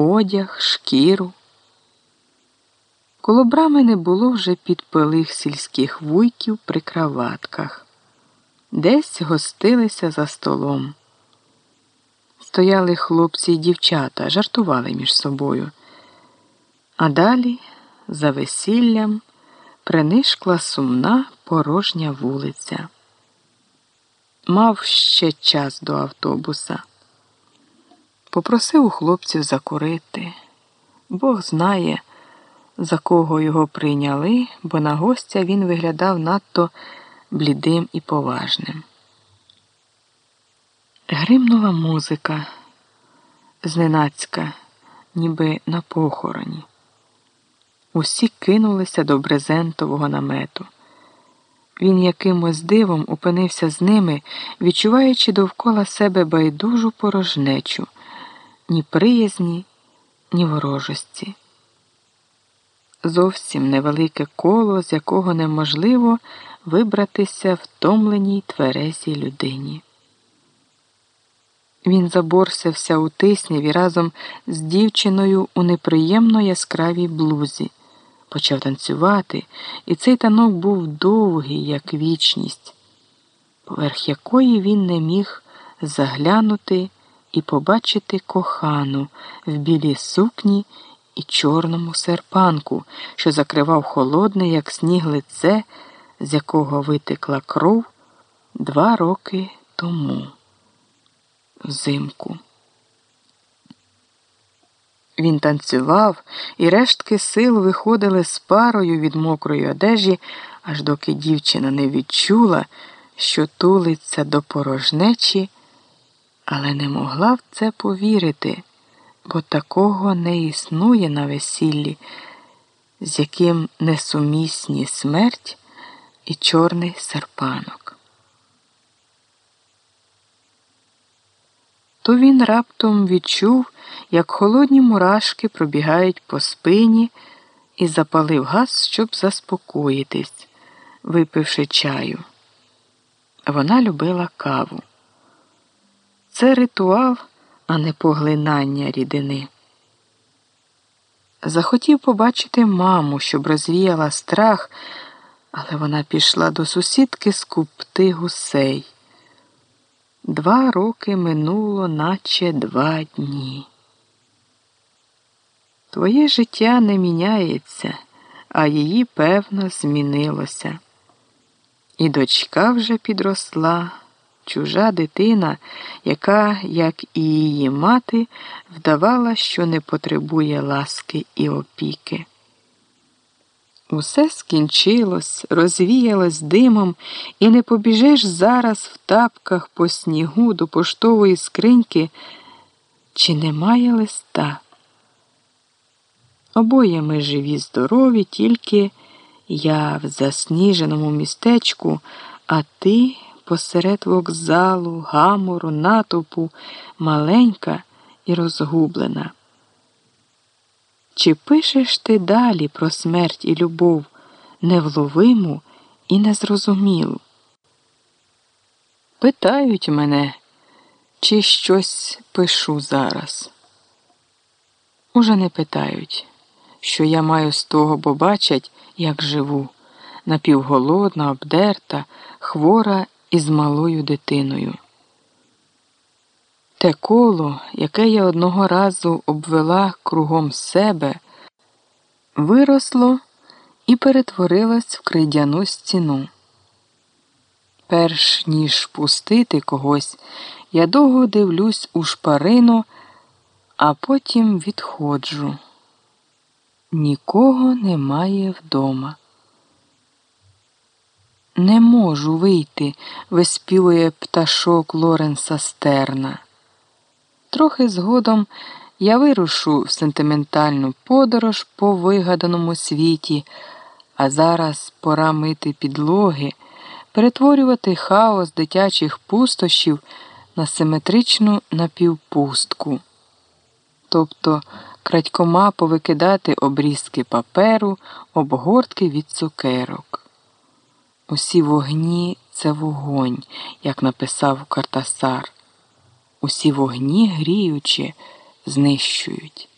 одяг, шкіру. Коло брами не було вже підпилих сільських вуйків при краватках, десь гостилися за столом. Стояли хлопці й дівчата, жартували між собою. А далі, за весіллям, принишкла сумна порожня вулиця. Мав ще час до автобуса. Попросив у хлопців закурити. Бог знає, за кого його прийняли, бо на гостя він виглядав надто блідим і поважним. Гримнула музика зненацька, ніби на похороні. Усі кинулися до брезентового намету. Він якимось дивом опинився з ними, відчуваючи довкола себе байдужу порожнечу, ні приязні, ні ворожості. Зовсім невелике коло, з якого неможливо вибратися втомленій тверезій людині. Він заборсився у тисняві разом з дівчиною у неприємно яскравій блузі, почав танцювати, і цей танок був довгий, як вічність, поверх якої він не міг заглянути і побачити кохану в білій сукні і чорному серпанку, що закривав холодне, як сніг лице, з якого витекла кров два роки тому взимку. Він танцював, і рештки сил виходили з парою від мокрої одежі, аж доки дівчина не відчула, що тулиться до порожнечі, але не могла в це повірити, бо такого не існує на весіллі, з яким несумісні смерть і чорний серпанок. то він раптом відчув, як холодні мурашки пробігають по спині і запалив газ, щоб заспокоїтись, випивши чаю. Вона любила каву. Це ритуал, а не поглинання рідини. Захотів побачити маму, щоб розвіяла страх, але вона пішла до сусідки скупти гусей. Два роки минуло, наче два дні. Твоє життя не міняється, а її, певно, змінилося. І дочка вже підросла, чужа дитина, яка, як і її мати, вдавала, що не потребує ласки і опіки. Усе скінчилось, розвіялось димом, і не побіжеш зараз в тапках по снігу до поштової скриньки, чи немає листа. Обоє ми живі, здорові, тільки я в засніженому містечку, а ти посеред вокзалу, гамору, натовпу, маленька і розгублена. Чи пишеш ти далі про смерть і любов невловиму і незрозумілу? Питають мене, чи щось пишу зараз. Уже не питають, що я маю з того, бо бачать, як живу, напівголодна, обдерта, хвора і з малою дитиною. Те коло, яке я одного разу обвела кругом себе, виросло і перетворилось в крейдяну стіну. Перш ніж пустити когось, я довго дивлюсь у шпарину, а потім відходжу. Нікого немає вдома. Не можу вийти, виспівує пташок Лоренса Стерна. Трохи згодом я вирушу в сентиментальну подорож по вигаданому світі, а зараз пора мити підлоги, перетворювати хаос дитячих пустощів на симетричну напівпустку, тобто крадькома повикидати обрізки паперу, обгортки від цукерок. Усі вогні це вогонь, як написав Картасар усі вогні гріючи, знищують.